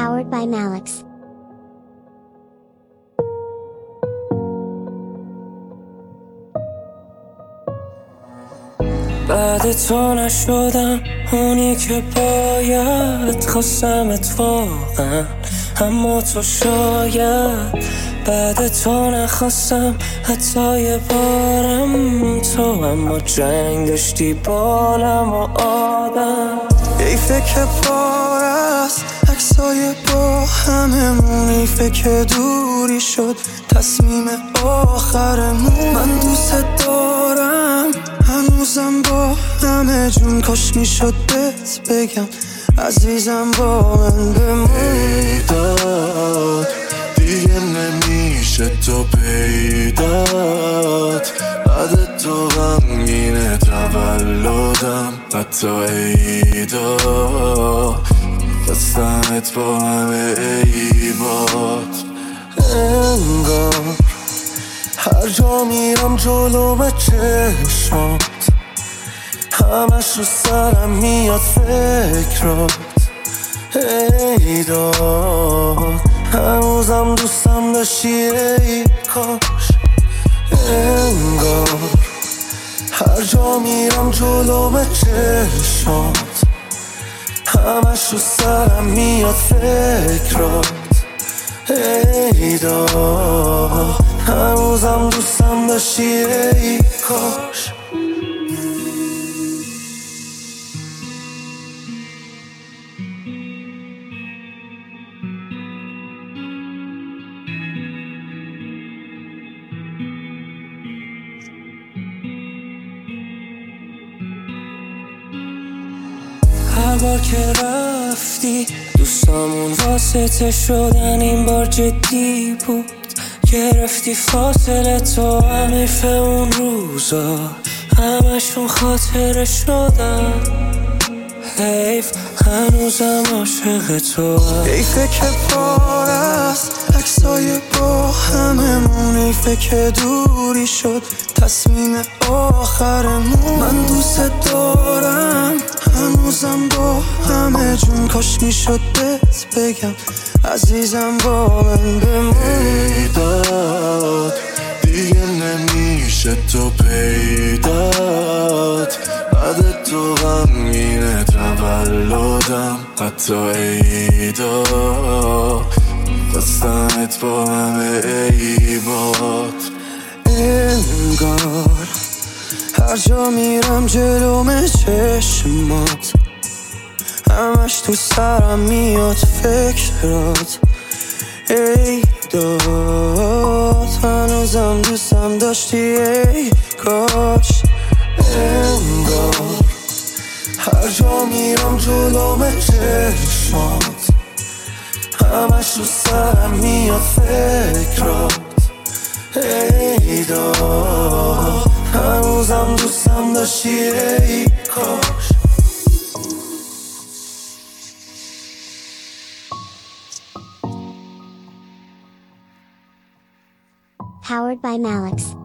Powered by Malix. بعد تو نشدم اونی که باید خواستمت واقعا اما تو شاید بعد تو نخواستم حتی یه بارم تو اما جنگ داشتی بالم و آدم حیفه که بار است عکسای با هممون حیفه که دوری شد. تصمیم آخرمون. من دوست دارم. هنوزم با همه جون کاش می‌شد بهت بگم. عزیزم با من بمون. دیگه نمیشه تو پیدات. بعد تو غمگین تولدم. حتی عیدا خواستمت با همه عیبات انگار هر جا میرم جلوم چشمات. همش رو سرم میاد فکرات. ای داد هنوزم دوستم داشتی ای کاش. انگار هر جا میرم جلوم چشمات. همش رو سرم میاد فکرات. ای داد هنوزم دوستم داشتی ای کاش هر بار که رفتی دوستامون واسطه شدن این بار جدی بود. گرفتی فاصله تو همیشه اون روزا. همشون خاطره شدن. حیف هنوزم عاشق تو حیفه که بار است عکسای با هممون. حیفه که دوری شد تصمیم آخرمون. من دوست دارم هنوزم با همه جون کاش می‌شد بهت بگم. عزیزم با من بمون پیدات دیگه نمیشه تو پیدات بعد تو غمگین تولدم. حتی عیدا. خواستمت با همه عیبات. انگار هر جا میرم جلوم چشمات. همش تو سرم میاد فکرات. ای داد هنوزم دوستم داشتی ای کاش. انگار هر جا میرم جلوم چشمات. همش رو سرم میاد فکرات. ای داد هنوزم دوستم داشتی ای کاش. Powered by Malix.